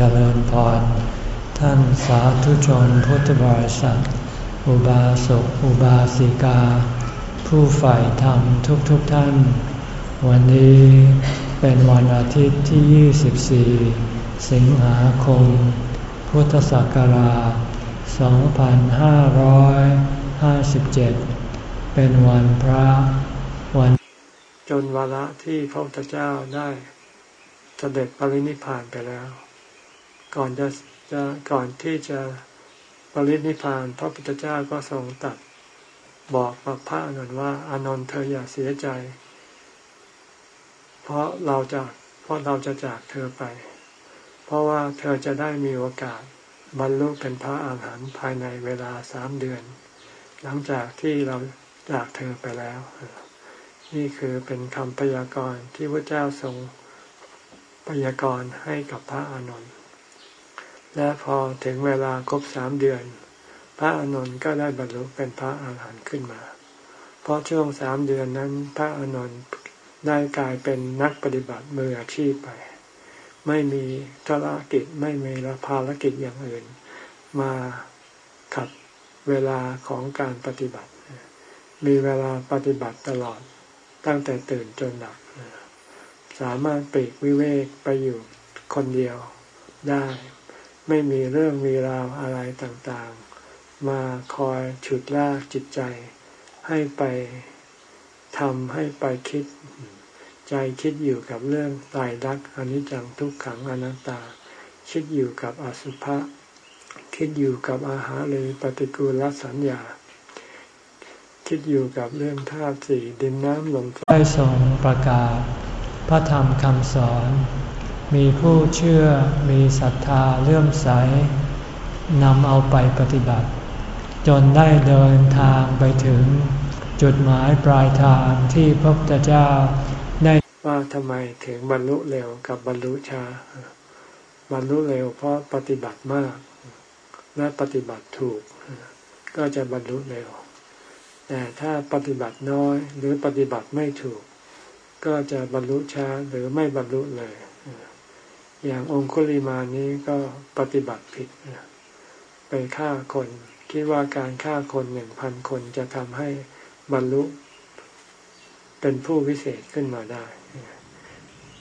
เจริญพร ท่านสาธุชนพุทธบริษัท อุบาสกอุบาสิกา ผู้ใฝ่ธรรมทุกๆทท่าน วันนี้เป็นวันอาทิตย์ที่ 24 สิงหาคม พุทธศักราช 2557 เป็นวันพระวันจนวาระที่พระพุทธเจ้าได้เสด็จปรินิพานไปแล้ว ก่อนจะจะก่อนที่จะปรินิพานพระพุทธเจ้าก็ทรงตัดบอกกับพระอนุนว่าอานนท์เธออย่าเสียใจ เพราะเราจะเพราะเราจะจากเธอไป เพราะว่าเธอจะได้มีโอกาสบรรลุเป็นพระอาหารหันต์ภายในเวลาสามเดือน หลังจากที่เราจากเธอไปแล้ว นี่คือเป็นคำพยากรณ์ที่พระเจ้าทรงพยากรณ์ให้กับพระอานนท์ และพอถึงเวลาครบสามเดือน พระอานนท์ก็ได้บรรลุเป็นพระอาหารหันต์ขึ้นมา เพราะช่วงสามเดือนนั้น พระอานนท์ได้กลายเป็นนักปฏิบัติมืออาชีพไป ไม่มีธุรกิจไม่มีภารกิจอย่างอื่น มาขัดเวลาของการปฏิบัติ มีเวลาปฏิบัติตลอดตั้งแต่ตื่นจนหลับสามารถปลีกวิเวกไปอยู่คนเดียวได้ ไม่มีเรื่องมีราวอะไรต่างๆ มาคอยฉุดลากจิตใจ ให้ไปทำให้ไปคิด ใจคิดอยู่กับเรื่องตายรักอนิจจังทุกขังอนัตตา คิดอยู่กับอสุภะคิดอยู่กับอาหารเลยปฏิกูลสัญญา คิดอยู่กับเรื่องธาตุสี่ดินน้ำลมไฟทรงประกาศพระธรรมคำสอน มีผู้เชื่อมีศรัทธาเลื่อมใสนำเอาไปปฏิบัติ จนได้เดินทางไปถึงจุดหมายปลายทางที่พระพุทธเจ้าได้ว่าทำไมถึงบรรลุเร็วกับบรรลุช้าบรรลุเร็วเพราะปฏิบัติมาก และปฏิบัติถูก ก็จะบรรลุเร็ว แต่ถ้าปฏิบัติน้อยหรือปฏิบัติไม่ถูก ก็จะบรรลุช้าหรือไม่บรรลุเลย อย่างองคุลิมานี้ก็ปฏิบัติผิดไปฆ่าคน คิดว่าการฆ่าคนหนึ่งพันคนจะทำให้บรรลุเป็นผู้วิเศษขึ้นมาได้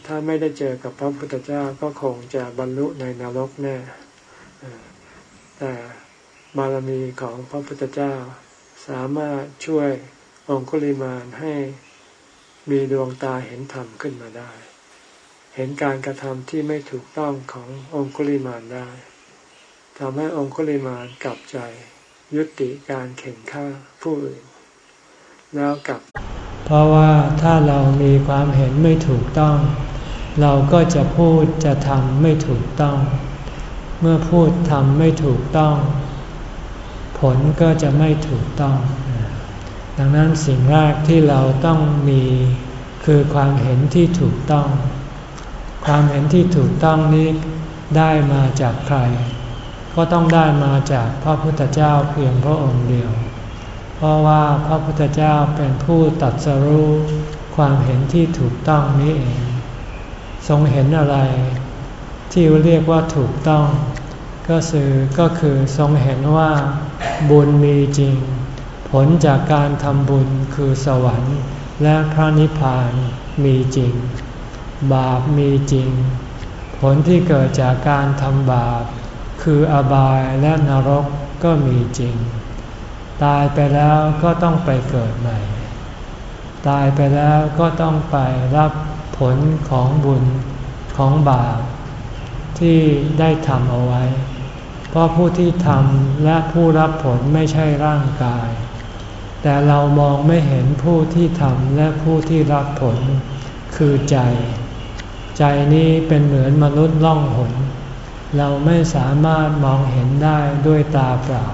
ถ้าไม่ได้เจอกับพระพุทธเจ้าก็คงจะบรรลุในนรกแน่ แต่บารมีของพระพุทธเจ้าสามารถช่วยองคุลิมานให้มีดวงตาเห็นธรรมขึ้นมาได้ เห็นการกระทำที่ไม่ถูกต้องขององคุลิมานได้ทำให้องคุลิมานกลับใจยุติการเข็นฆ่าผู้อื่นแล้วกลับ เพราะว่าถ้าเรามีความเห็นไม่ถูกต้อง เราก็จะพูดจะทำไม่ถูกต้อง เมื่อพูดทำไม่ถูกต้อง ผลก็จะไม่ถูกต้อง ดังนั้นสิ่งแรกที่เราต้องมีคือความเห็นที่ถูกต้อง ความเห็นที่ถูกต้องนี้ได้มาจากใคร ก็ต้องได้มาจากพระพุทธเจ้าเพียงพระองค์เดียว เพราะว่าพระพุทธเจ้าเป็นผู้ตัดสรู้ความเห็นที่ถูกต้องนี้เอง ทรงเห็นอะไร ที่เรียกว่าถูกต้อง ก็คือก็คือทรงเห็นว่าบุญมีจริง ผลจากการทำบุญคือสวรรค์และพระนิพพานมีจริง บาปมีจริง ผลที่เกิดจากการทำบาป คืออบายและนรกก็มีจริง ตายไปแล้วก็ต้องไปเกิดใหม่ ตายไปแล้วก็ต้องไปรับผลของบุญของบาป ที่ได้ทำเอาไว้ เพราะผู้ที่ทำและผู้รับผลไม่ใช่ร่างกาย แต่เรามองไม่เห็นผู้ที่ทำและผู้ที่รับผลคือใจ ใจนี้เป็นเหมือนมนุษย์ล่องหน เราไม่สามารถมองเห็นได้ด้วยตาเปล่า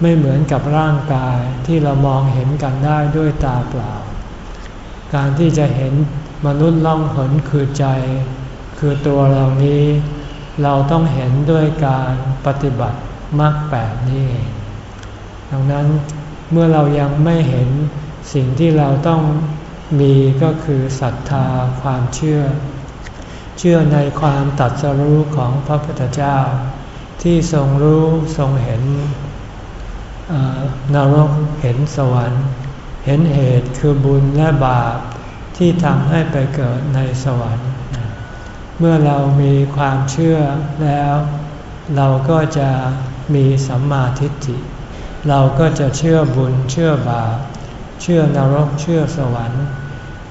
ไม่เหมือนกับร่างกายที่เรามองเห็นกันได้ด้วยตาเปล่า การที่จะเห็นมนุษย์ล่องหนคือใจ คือตัวเรานี้ เราต้องเห็นด้วยการปฏิบัติมรรคแปดนี้ดังนั้นเมื่อเรายังไม่เห็นสิ่งที่เราต้องมีก็คือศรัทธาความเชื่อ เชื่อในความตัดสรู้ของพระพุทธเจ้า ที่ทรงรู้ทรงเห็นนรกเห็นสวรรค์ เห็นเหตุคือบุญและบาปที่ทำให้ไปเกิดในสวรรค์ เมื่อเรามีความเชื่อแล้ว เราก็จะมีสัมมาทิฏฐิ เราก็จะเชื่อบุญเชื่อบาป เชื่อนรกเชื่อสวรรค์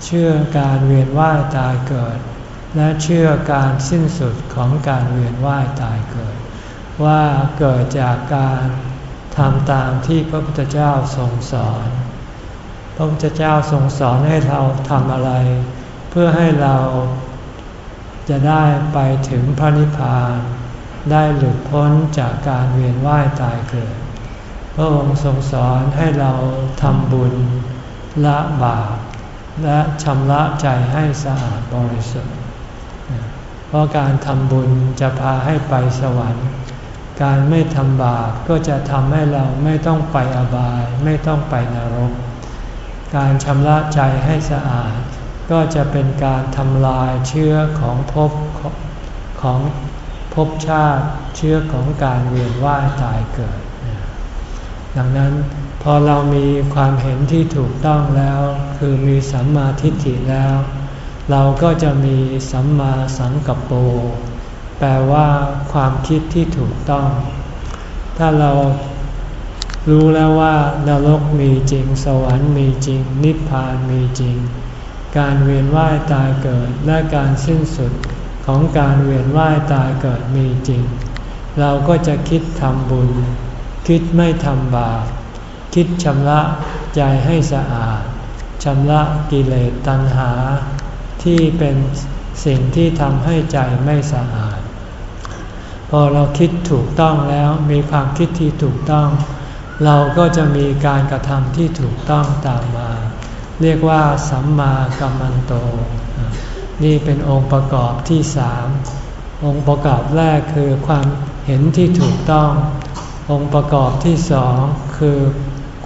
เชื่อการเวียนว่ายตายเกิด และเชื่อการสิ้นสุดของการเวียนว่ายตายเกิด ว่าเกิดจากการทำตามที่พระพุทธเจ้าทรงสอน พระพุทธเจ้าทรงสอนให้เราทำอะไร เพื่อให้เราจะได้ไปถึงพระนิพพาน ได้หลุดพ้นจากการเวียนว่ายตายเกิด พระองค์ทรงสอนให้เราทำบุญละบาปและชำระใจให้สะอาดบริสุทธิ์ เพราะการทำบุญจะพาให้ไปสวรรค์ การไม่ทำบาปก็จะทำให้เราไม่ต้องไปอบาย ไม่ต้องไปนรก การชำระใจให้สะอาด ก็จะเป็นการทำลายเชื้อของภพของภพชาติเชื้อของการเวียนว่ายตายเกิด ดังนั้นพอเรามีความเห็นที่ถูกต้องแล้ว คือมีสัมมาทิฏฐิแล้ว เราก็จะมีสัมมาสังกัปโป แปลว่าความคิดที่ถูกต้อง ถ้าเรารู้แล้วว่านรกมีจริง สวรรค์มีจริง นิพพานมีจริง การเวียนว่ายตายเกิดและการสิ้นสุดของการเวียนว่ายตายเกิดมีจริง เราก็จะคิดทำบุญ คิดไม่ทำบาปคิดชำระใจให้สะอาดชำระกิเลสตัณหา ที่เป็นสิ่งที่ทำให้ใจไม่สะอาด พอเราคิดถูกต้องแล้วมีความคิดที่ถูกต้อง เราก็จะมีการกระทำที่ถูกต้องตามมา เรียกว่าสัมมากัมมันโต นี่เป็นองค์ประกอบที่สามองค์ประกอบแรกคือความเห็นที่ถูกต้อง องค์ประกอบที่สองคือ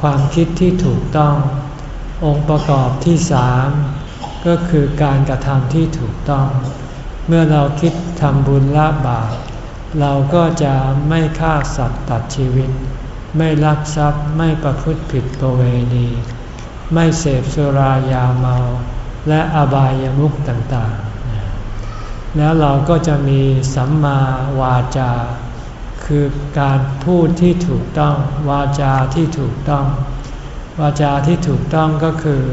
ความคิดที่ถูกต้อง องค์ประกอบที่สาม ก็คือการกระทำที่ถูกต้อง เมื่อเราคิดทำบุญละบาปเราก็จะไม่ฆ่าสัตว์ตัดชีวิต ไม่ลักทรัพย์ไม่ประพฤติผิดประเวณี ไม่เสพสุรายาเมา และอบายามุขต่างๆ แล้วเราก็จะมีสัมมาวาจา คือการพูดที่ถูกต้อง วาจาที่ถูกต้อง วาจาที่ถูกต้องก็คือ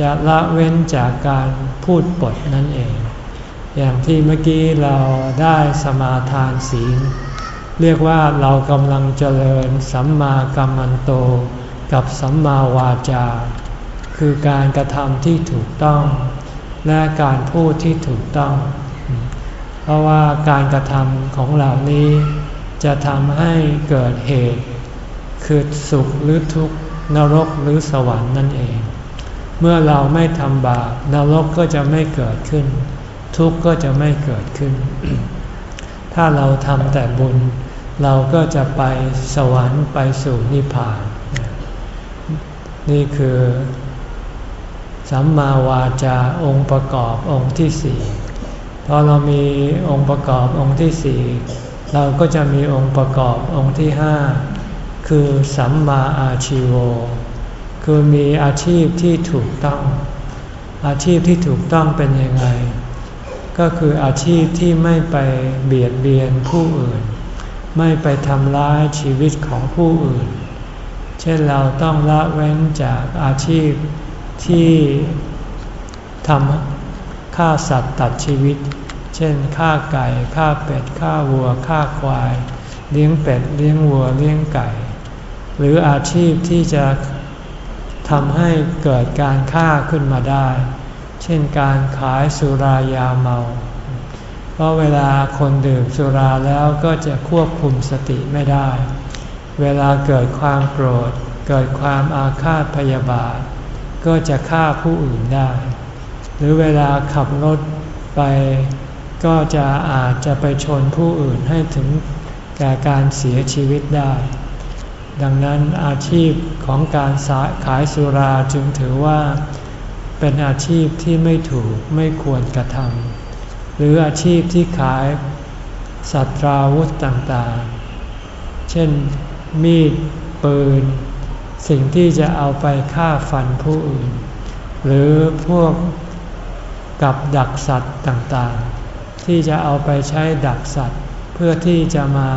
จะละเว้นจากการพูดปดนั่นเอง อย่างที่เมื่อกี้เราได้สมาทานศีล เรียกว่าเรากำลังเจริญสัมมากัมมันโต กับสัมมาวาจา คือการกระทำที่ถูกต้อง และการพูดที่ถูกต้อง เพราะว่าการกระทำของเหล่านี้จะทำให้เกิดเหตุ คือสุขหรือทุกข์นรกหรือสวรรค์นั่นเอง เมื่อเราไม่ทำบาปนรกก็จะไม่เกิดขึ้น ทุกข์ก็จะไม่เกิดขึ้น ถ้าเราทำแต่บุญ เราก็จะไปสวรรค์ไปสู่นิพพาน นี่คือสัมมาวาจาองค์ประกอบองค์ที่สี่พอเรามีองค์ประกอบองค์ที่สี่เราก็จะมีองค์ประกอบองค์ที่ห้าคือสัมมาอาชีโว คือมีอาชีพที่ถูกต้อง อาชีพที่ถูกต้องเป็นยังไง ก็คืออาชีพที่ไม่ไปเบียดเบียนผู้อื่น ไม่ไปทำร้ายชีวิตของผู้อื่น เช่นเราต้องละเว้นจากอาชีพที่ทำฆ่าสัตว์ตัดชีวิต เช่นฆ่าไก่ฆ่าเป็ดฆ่าวัวฆ่าควาย เลี้ยงเป็ดเลี้ยงวัวเลี้ยงไก่ หรืออาชีพที่จะ ทำให้เกิดการฆ่าขึ้นมาได้ เช่นการขายสุรายาเมา เพราะเวลาคนดื่มสุราแล้วก็จะควบคุมสติไม่ได้ เวลาเกิดความโกรธ เกิดความอาฆาตพยาบาท ก็จะฆ่าผู้อื่นได้ หรือเวลาขับรถไป ก็จะอาจจะไปชนผู้อื่นให้ถึงแก่การเสียชีวิตได้ ดังนั้นอาชีพของการขายสุราจึงถือว่าเป็นอาชีพที่ไม่ถูกไม่ควรกระทำหรืออาชีพที่ขายสัตราวุธต่างๆ เช่นมีดปืน สิ่งที่จะเอาไปฆ่าฟันผู้อื่น หรือพวกกับดักสัตว์ต่างๆ ที่จะเอาไปใช้ดักสัตว์ เพื่อที่จะมา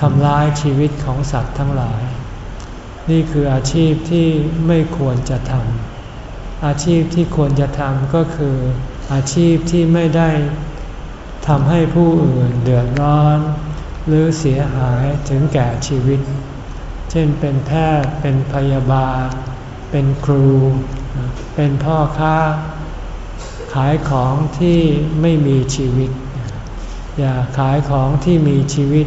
ทำร้ายชีวิตของสัตว์ทั้งหลาย นี่คืออาชีพที่ไม่ควรจะทำอาชีพที่ควรจะทำก็คือ อาชีพที่ไม่ได้ทำให้ผู้อื่นเดือดร้อน หรือเสียหายถึงแก่ชีวิต เช่นเป็นแพทย์เป็นพยาบาล เป็นครู เป็นพ่อค้า ขายของที่ไม่มีชีวิต อย่าขายของที่มีชีวิต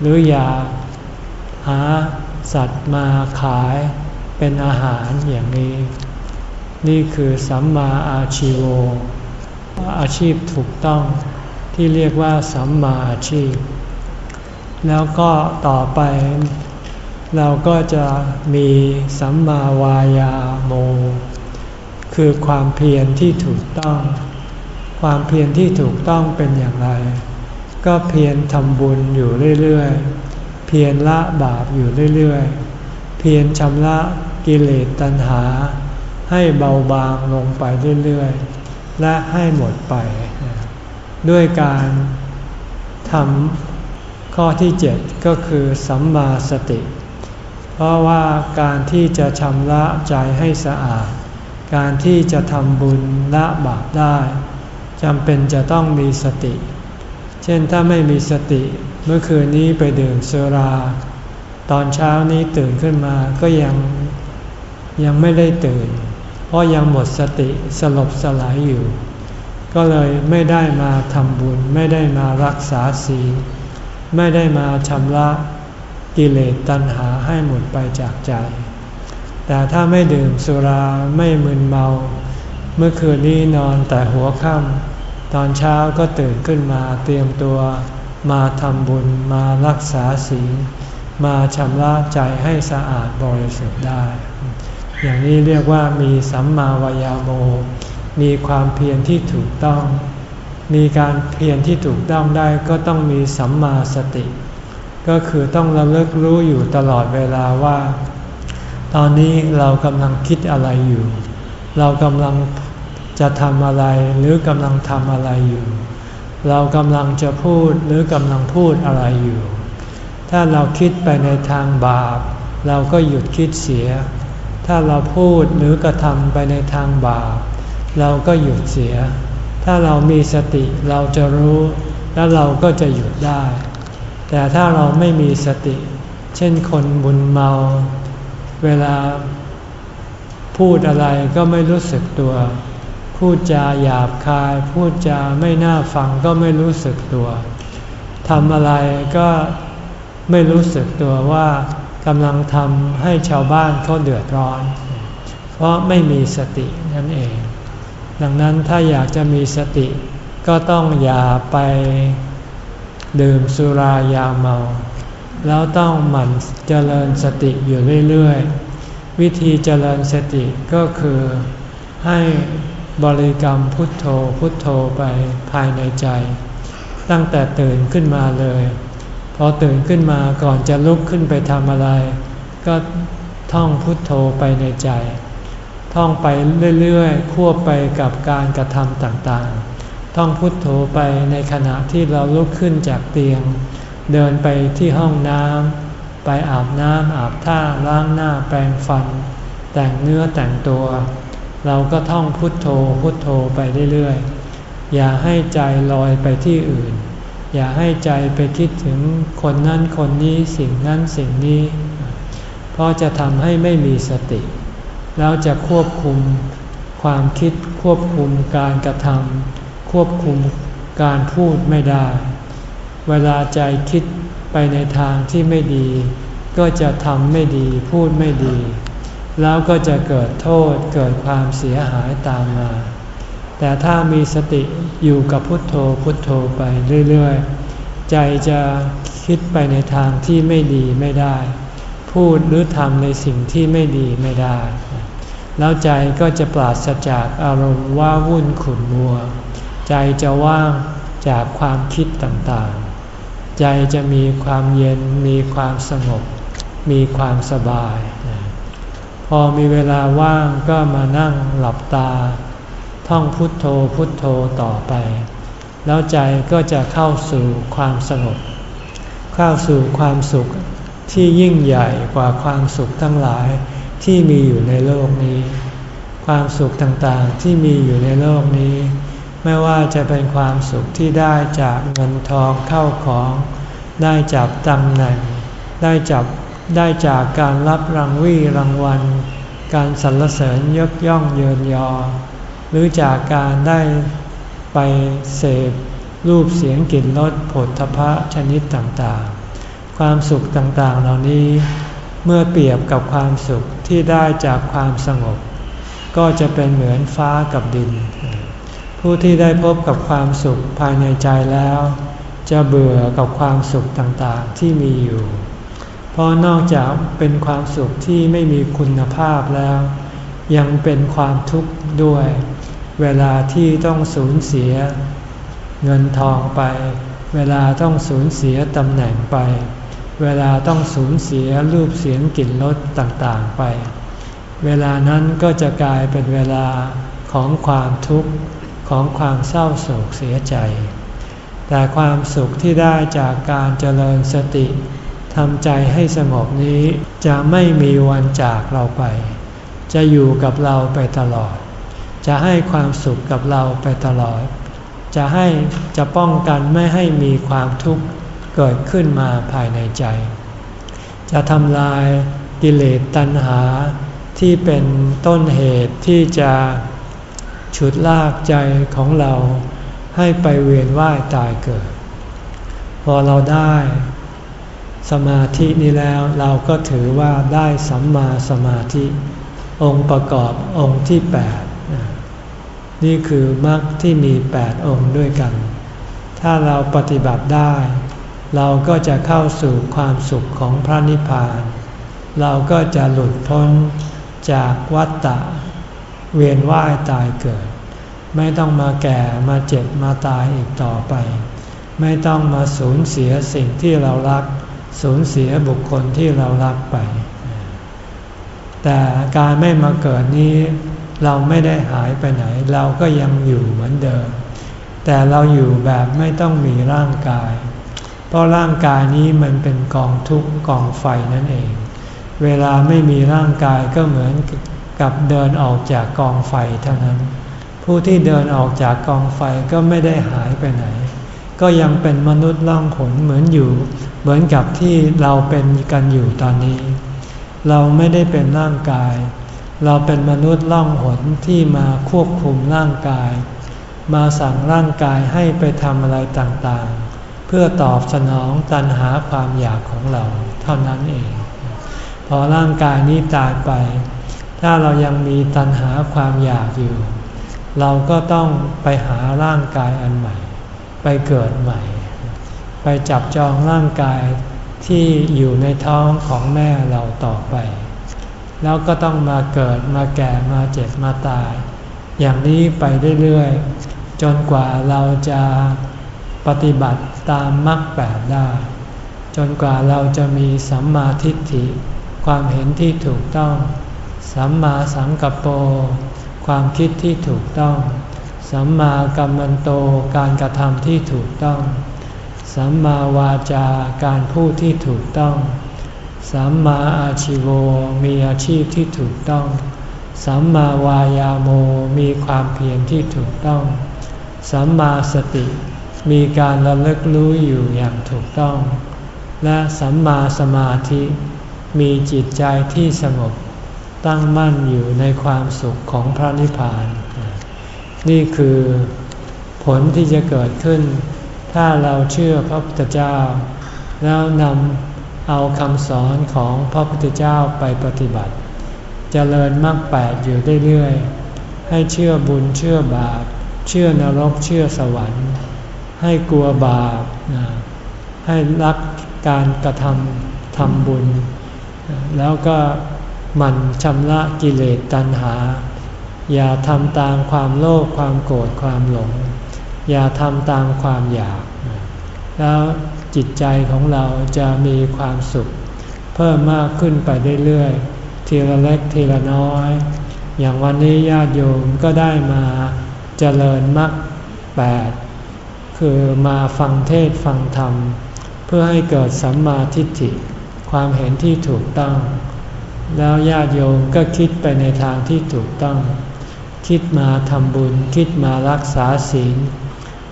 หรืออย่าหาสัตว์มาขายเป็นอาหารอย่างนี้ นี่คือสัมมาอาชีโว อาชีพถูกต้องที่เรียกว่าสัมมาอาชีพ แล้วก็ต่อไป เราก็จะมีสัมมาวายาโม คือความเพียรที่ถูกต้อง ความเพียรที่ถูกต้องเป็นอย่างไร ก็เพียรทำบุญอยู่เรื่อยๆ เพียรละบาปอยู่เรื่อยๆ เพียรชำระกิเลสตัณหา ให้เบาบางลงไปเรื่อยๆ และให้หมดไป ด้วยการทำข้อที่เจ็ดก็คือสัมมาสติ เพราะว่าการที่จะชำระใจให้สะอาด การที่จะทำบุญละบาปได้จำเป็นจะต้องมีสติ เช่นถ้าไม่มีสติเมื่อคืนนี้ไปดื่มสุรา ตอนเช้านี้ตื่นขึ้นมาก็ยังยังไม่ได้ตื่น เพราะยังหมดสติสลบสลายอยู่ ก็เลยไม่ได้มาทำบุญ ไม่ได้มารักษาศีลไม่ได้มาชำระกิเลสตัณหาให้หมดไปจากใจ แต่ถ้าไม่ดื่มสุราไม่มึนเมา เมื่อคืนนี้นอนแต่หัวค่ำ ตอนเช้าก็ตื่นขึ้นมาเตรียมตัวมาทำบุญมารักษาศีลมาชำระใจให้สะอาดบริสุทธิ์ได้ อย่างนี้เรียกว่ามีสัมมาวายาโม มีความเพียรที่ถูกต้อง มีการเพียรที่ถูกต้องได้ก็ต้องมีสัมมาสติ ก็คือต้องระลึกรู้อยู่ตลอดเวลาว่า ตอนนี้เรากำลังคิดอะไรอยู่ เรากำลัง จะทำอะไรหรือกำลังทำอะไรอยู่ เรากำลังจะพูดหรือกำลังพูดอะไรอยู่ ถ้าเราคิดไปในทางบาป เราก็หยุดคิดเสีย ถ้าเราพูดหรือกระทำไปในทางบาป เราก็หยุดเสีย ถ้าเรามีสติเราจะรู้ แล้วเราก็จะหยุดได้ แต่ถ้าเราไม่มีสติ เช่นคนบุญเมา เวลาพูดอะไรก็ไม่รู้สึกตัว พูดจาหยาบคาย พูดจาไม่น่าฟังก็ไม่รู้สึกตัวทำอะไรก็ไม่รู้สึกตัวว่ากำลังทำให้ชาวบ้านเขาเดือดร้อน เพราะไม่มีสตินั่นเอง ดังนั้นถ้าอยากจะมีสติ ก็ต้องอย่าไปดื่มสุรายาเมา แล้วต้องหมั่นเจริญสติอยู่เรื่อย ๆ วิธีเจริญสติก็คือให้ บริกรรมพุทโธพุทโธไปภายในใจ ตั้งแต่ตื่นขึ้นมาเลย พอตื่นขึ้นมาก่อนจะลุกขึ้นไปทำอะไร ก็ท่องพุทโธไปในใจ ท่องไปเรื่อยๆควบไปกับการกระทำต่างๆ ท่องพุทโธไปในขณะที่เราลุกขึ้นจากเตียง เดินไปที่ห้องน้ำไปอาบน้ำอาบท่าล้างหน้าแปรงฟัน แต่งเนื้อแต่งตัว เราก็ท่องพุทโธพุทโธไปเรื่อยๆ อย่าให้ใจลอยไปที่อื่น อย่าให้ใจไปคิดถึงคนนั้นคนนี้สิ่งนั้นสิ่งนี้ เพราะจะทำให้ไม่มีสติ แล้วจะควบคุมความคิดควบคุมการกระทำควบคุมการพูดไม่ได้ เวลาใจคิดไปในทางที่ไม่ดี ก็จะทำไม่ดีพูดไม่ดี แล้วก็จะเกิดโทษเกิดความเสียหายตามมา แต่ถ้ามีสติอยู่กับพุทโธพุทโธไปเรื่อยๆ ใจจะคิดไปในทางที่ไม่ดีไม่ได้ พูดหรือทำในสิ่งที่ไม่ดีไม่ได้ แล้วใจก็จะปราศจากอารมณ์ว่าวุ่นขุ่นมัว ใจจะว่างจากความคิดต่างๆ ใจจะมีความเย็นมีความสงบ มีความสบาย พอมีเวลาว่างก็มานั่งหลับตา ท่องพุทโธพุทโธต่อไป แล้วใจก็จะเข้าสู่ความสงบเข้าสู่ความสุขที่ยิ่งใหญ่กว่าความสุขทั้งหลายที่มีอยู่ในโลกนี้ ความสุขต่างๆที่มีอยู่ในโลกนี้ ไม่ว่าจะเป็นความสุขที่ได้จากเงินทองเข้าของ ได้จากตำแหน่ง ได้จาก ได้จากการรับรางวี่รางวัล การสรรเสริญยกย่องเยินยอ หรือจากการได้ไปเสพรูปเสียงกลิ่นรสผลทพะชนิดต่างๆ ความสุขต่างๆเหล่านี้ เมื่อเปรียบกับความสุขที่ได้จากความสงบ ก็จะเป็นเหมือนฟ้ากับดิน ผู้ที่ได้พบกับความสุขภายในใจแล้ว จะเบื่อกับความสุขต่างๆที่มีอยู่ เพราะนอกจากเป็นความสุขที่ไม่มีคุณภาพแล้ว ยังเป็นความทุกข์ด้วย เวลาที่ต้องสูญเสีย เงินทองไป เวลาต้องสูญเสียตำแหน่งไป เวลาต้องสูญเสียรูปเสียงกลิ่นรสต่างๆไป เวลานั้นก็จะกลายเป็นเวลาของความทุกข์ของความเศร้าโศกเสียใจ แต่ความสุขที่ได้จากการเจริญสติ ทำใจให้สงบนี้จะไม่มีวันจากเราไป จะอยู่กับเราไปตลอด จะให้ความสุขกับเราไปตลอด จะให้จะป้องกันไม่ให้มีความทุกข์เกิดขึ้นมาภายในใจ จะทำลายกิเลสตัณหาที่เป็นต้นเหตุที่จะฉุดลากใจของเราให้ไปเวียนว่ายตายเกิด พอเราได้ สมาธินี้แล้วเราก็ถือว่าได้สัมมาสมาธิ องค์ประกอบองค์ที่แปดนี่คือมรรคที่มีแปดองค์ด้วยกัน ถ้าเราปฏิบัติได้ เราก็จะเข้าสู่ความสุขของพระนิพพาน เราก็จะหลุดพ้นจากวัฏฏะเวียนว่ายตายเกิด ไม่ต้องมาแก่มาเจ็บมาตายอีกต่อไป ไม่ต้องมาสูญเสียสิ่งที่เรารัก สูญเสียบุคคลที่เรารักไป แต่การไม่มาเกิดนี้เราไม่ได้หายไปไหน เราก็ยังอยู่เหมือนเดิม แต่เราอยู่แบบไม่ต้องมีร่างกาย เพราะร่างกายนี้มันเป็นกองทุกข์กองไฟนั่นเอง เวลาไม่มีร่างกายก็เหมือนกับเดินออกจากกองไฟเท่านั้น ผู้ที่เดินออกจากกองไฟก็ไม่ได้หายไปไหน ก็ยังเป็นมนุษย์ล่องหนเหมือนอยู่ เหมือนกับที่เราเป็นกันอยู่ตอนนี้ เราไม่ได้เป็นร่างกาย เราเป็นมนุษย์ล่องหนที่มาควบคุมร่างกาย มาสั่งร่างกายให้ไปทำอะไรต่างๆ เพื่อตอบสนองตันหาความอยากของเราเท่านั้นเอง พอร่างกายนี้ตายไป ถ้าเรายังมีตันหาความอยากอยู่ เราก็ต้องไปหาร่างกายอันใหม่ ไปเกิดใหม่ ไปจับจองร่างกายที่อยู่ในท้องของแม่เราต่อไป แล้วก็ต้องมาเกิดมาแก่มาเจ็บมาตาย อย่างนี้ไปเรื่อยๆ จนกว่าเราจะปฏิบัติตามมรรคแปดได้ จนกว่าเราจะมีสัมมาทิฏฐิ ความเห็นที่ถูกต้อง สัมมาสังกัปโปความคิดที่ถูกต้อง สัมมากัมมันโตการกระทำที่ถูกต้อง สัมมาวาจาการพูดที่ถูกต้อง สัมมาอาชิโวมีอาชีพที่ถูกต้อง สัมมาวายาโมมีความเพียรที่ถูกต้อง สัมมาสติมีการระลึกรู้อยู่อย่างถูกต้อง และสัมมาสมาธิมีจิตใจที่สงบตั้งมั่นอยู่ในความสุขของพระนิพพาน นี่คือผลที่จะเกิดขึ้น ถ้าเราเชื่อพระพุทธเจ้า แล้วนำเอาคำสอนของพระพุทธเจ้าไปปฏิบัติจเจริญมรรคแปดอยู่เรื่อยๆให้เชื่อบุญเชื่อบาป เชื่อนรกเชื่อสวรรค์ ให้กลัวบาป ให้รักการกระทำทำบุญ แล้วก็มันชำระกิเลสตัณหา อย่าทำตามความโลภความโกรธความหลง อย่าทำตามความอยาก แล้วจิตใจของเราจะมีความสุข เพิ่มมากขึ้นไปเรื่อยๆทีละเล็กทีละน้อย อย่างวันนี้ญาติโยมก็ได้มาเจริญมรรคแปดคือมาฟังเทศฟังธรรม เพื่อให้เกิดสัมมาทิฏฐิ ความเห็นที่ถูกต้อง แล้วญาติโยมก็คิดไปในทางที่ถูกต้อง คิดมาทำบุญ คิดมารักษาศีล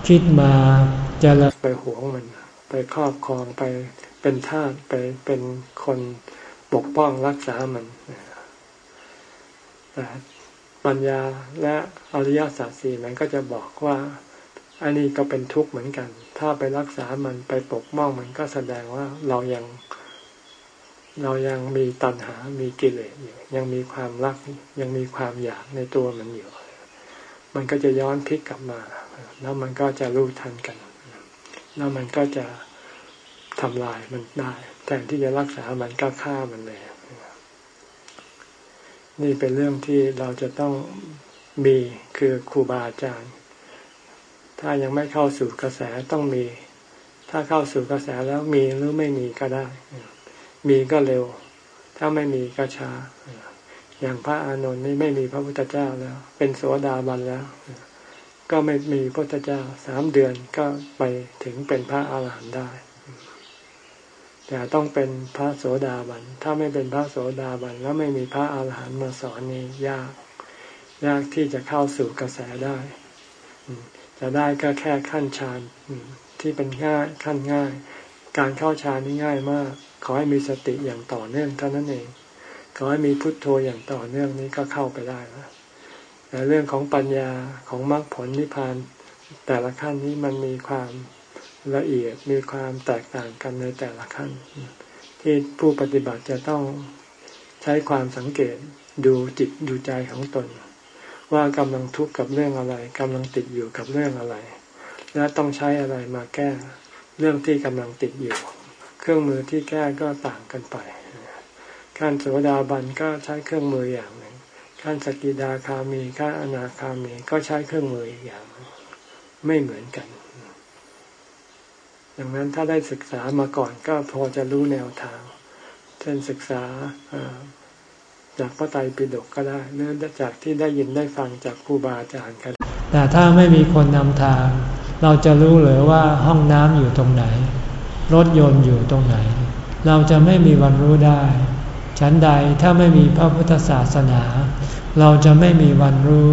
คิดมาจริญไปหวงมัน ไปครอบครองไปเป็นทาสไปเป็นคนปกป้องรักษามันแต่ปัญญาและอริยสัจสี่มันก็จะบอกว่าอันนี้ก็เป็นทุกข์เหมือนกัน ถ้าไปรักษามันไปปกป้องมันก็แสดงว่าเรายัง เรายังมีตัณหา มีกิเลสอยู่ ยังมีความรัก ยังมีความอยากในตัวมันอยู่ มันก็จะย้อนพลิกกลับมา แล้วมันก็จะรู้ทันกัน แล้วมันก็จะทำลายมันได้แทนที่จะรักษามันก็ฆ่ามันเลยนี่เป็นเรื่องที่เราจะต้องมีคือครูบาอาจารย์ ถ้ายังไม่เข้าสู่กระแสต้องมี ถ้าเข้าสู่กระแสแล้วมีหรือไม่มีก็ได้ มีก็เร็ว ถ้าไม่มีก็ช้า อย่างพระอานนท์นี่ไม่มีพระพุทธเจ้าแล้ว เป็นโสดาบันแล้ว ก็ไม่มีพระพุทธเจ้าสามเดือนก็ไปถึงเป็นพระอาหารหันต์ได้ แต่ต้องเป็นพระโสดาบัน ถ้าไม่เป็นพระโสดาบันแล้วไม่มีพระอาหารหันต์มาสอนนี่ยาก ยากที่จะเข้าสู่กระแสได้ จะได้ก็แค่ขั้นฌานที่เป็นง่ายขั้นง่าย การเข้าฌานนี่ง่ายมาก ขอให้มีสติอย่างต่อเนื่องเท่านั้นเอง ขอให้มีพุทโธอย่างต่อเนื่องนี้ก็เข้าไปได้แล้ว เรื่องของปัญญาของมรรคผลนิพพาน แต่ละขั้นนี้มันมีความละเอียดมีความแตกต่างกันในแต่ละขั้น ที่ผู้ปฏิบัติจะต้องใช้ความสังเกตดูจิตดูใจของตน ว่ากำลังทุกข์กับเรื่องอะไรกำลังติดอยู่กับเรื่องอะไร และต้องใช้อะไรมาแก้เรื่องที่กำลังติดอยู่ เครื่องมือที่แก้ก็ต่างกันไปขั้นโสดาบันก็ใช้เครื่องมืออย่างหนึ่ง ขั้นสกิดาคามีขั้นอนาคามีก็ใช้เครื่องมืออีกอย่าง ไม่เหมือนกัน ดังนั้นถ้าได้ศึกษามาก่อนก็พอจะรู้แนวทาง เช่นศึกษาจากพระไตรปิฎกก็ได้หรือจากที่ได้ยินได้ฟังจากครูบาอาจารย์กันแต่ถ้าไม่มีคนนำทาง เราจะรู้เลยว่าห้องน้ำอยู่ตรงไหน รถยนต์อยู่ตรงไหน เราจะไม่มีวันรู้ได้ ฉันใดถ้าไม่มีพระพุทธศาสนา เราจะไม่มีวันรู้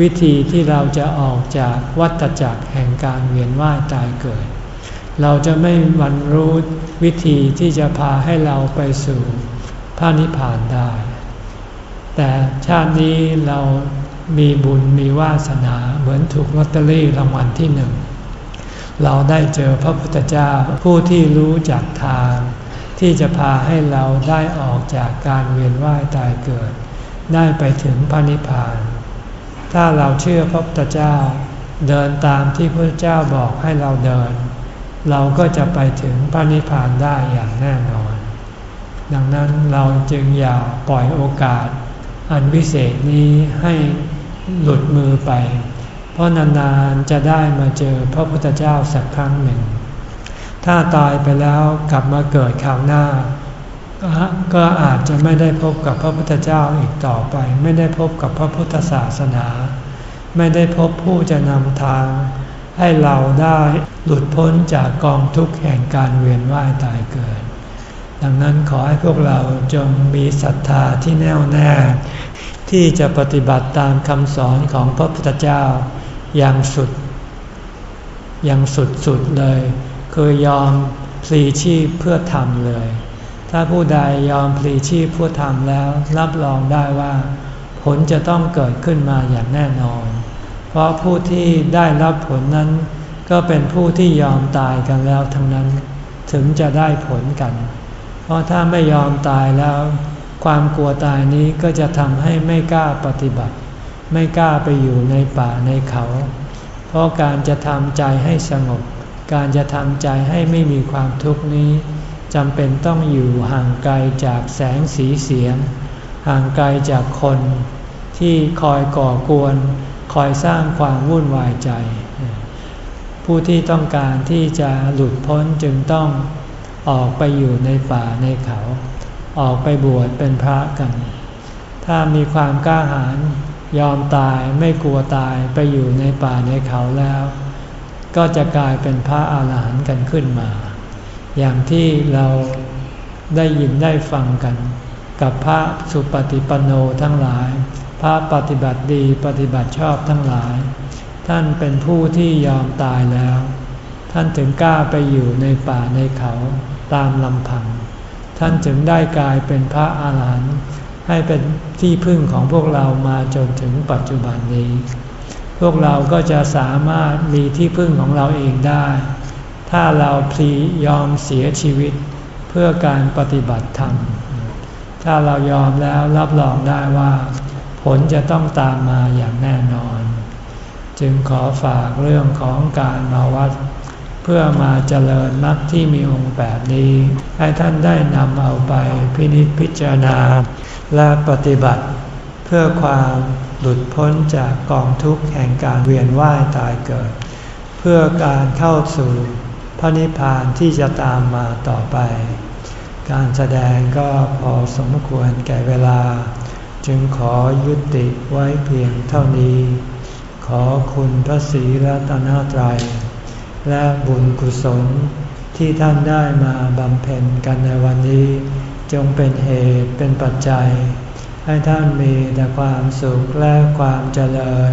วิธีที่เราจะออกจากวัฏจักรแห่งการเวียนว่ายตายเกิด เราจะไม่วันรู้วิธีที่จะพาให้เราไปสู่พระนิพพานได้ แต่ชาตินี้เรามีบุญมีวาสนาเหมือนถูกลอตเตอรี่รางวัลที่หนึ่ง เราได้เจอพระพุทธเจ้าผู้ที่รู้จักทาง ที่จะพาให้เราได้ออกจากการเวียนว่ายตายเกิด ได้ไปถึงพระนิพพาน ถ้าเราเชื่อพระพุทธเจ้า เดินตามที่พระเจ้าบอกให้เราเดิน เราก็จะไปถึงพระนิพพานได้อย่างแน่นอน ดังนั้นเราจึงอย่าปล่อยโอกาส อันวิเศษนี้ให้หลุดมือไป เพราะนานๆจะได้มาเจอพระพุทธเจ้าสักครั้งหนึ่ง ถ้าตายไปแล้วกลับมาเกิดคราวหน้า ก็อาจจะไม่ได้พบกับพระพุทธเจ้าอีกต่อไป ไม่ได้พบกับพระพุทธศาสนา ไม่ได้พบผู้จะนำทาง ให้เราได้หลุดพ้นจากกองทุกข์แห่งการเวียนว่ายตายเกิด ดังนั้นขอให้พวกเราจงมีศรัทธาที่แน่วแน่ ที่จะปฏิบัติตามคำสอนของพระพุทธเจ้าอย่างสุด อย่างสุดสุดเลย คือยอมพลีชีพเพื่อทำเลย ถ้าผู้ใดยอมพลีชีพเพื่อทำแล้วรับรองได้ว่า ผลจะต้องเกิดขึ้นมาอย่างแน่นอน เพราะผู้ที่ได้รับผลนั้น ก็เป็นผู้ที่ยอมตายกันแล้วทั้งนั้น ถึงจะได้ผลกัน เพราะถ้าไม่ยอมตายแล้ว ความกลัวตายนี้ก็จะทำให้ไม่กล้าปฏิบัติ ไม่กล้าไปอยู่ในป่าในเขา เพราะการจะทำใจให้สงบ การจะทำใจให้ไม่มีความทุกข์นี้ จำเป็นต้องอยู่ห่างไกลจากแสงสีเสียง ห่างไกลจากคน ที่คอยก่อกวน คอยสร้างความวุ่นวายใจ ผู้ที่ต้องการที่จะหลุดพ้นจึงต้องออกไปอยู่ในป่าในเขา ออกไปบวชเป็นพระกัน ถ้ามีความกล้าหาญยอมตายไม่กลัวตายไปอยู่ในป่าในเขาแล้ว ก็จะกลายเป็นพระอาหารหันต์กันขึ้นมา อย่างที่เราได้ยินได้ฟังกัน กับพระสุปฏิปันโนทั้งหลาย พระปฏิบัติดีปฏิบัติชอบทั้งหลาย ท่านเป็นผู้ที่ยอมตายแล้ว ท่านถึงกล้าไปอยู่ในป่าในเขาตามลำพัง ท่านจึงได้กลายเป็นพระอาหารหันต์ให้เป็นที่พึ่งของพวกเรามาจนถึงปัจจุบันนี้ พวกเราก็จะสามารถมีที่พึ่งของเราเองได้ ถ้าเราพลียอมเสียชีวิตเพื่อการปฏิบัติธรรม ถ้าเรายอมแล้วรับรองได้ว่า ผลจะต้องตามมาอย่างแน่นอน จึงขอฝากเรื่องของการมาวัด เพื่อมาเจริญมรรคที่มีองค์แบบนี้ ให้ท่านได้นำเอาไปพินิจพิจารณา และปฏิบัติ เพื่อความหลุดพ้นจากกองทุกข์แห่งการเวียนว่ายตายเกิด เพื่อการเข้าสู่ พระนิพพานที่จะตามมาต่อไป การแสดงก็พอสมควรแก่เวลา จึงขอยุติไว้เพียงเท่านี้ ขอคุณพระศรีรัตนตรัย และบุญกุศลที่ท่านได้มาบำเพ็ญกันในวันนี้ จงเป็นเหตุเป็นปัจจัย ให้ท่านมีแต่ความสุขและความเจริญ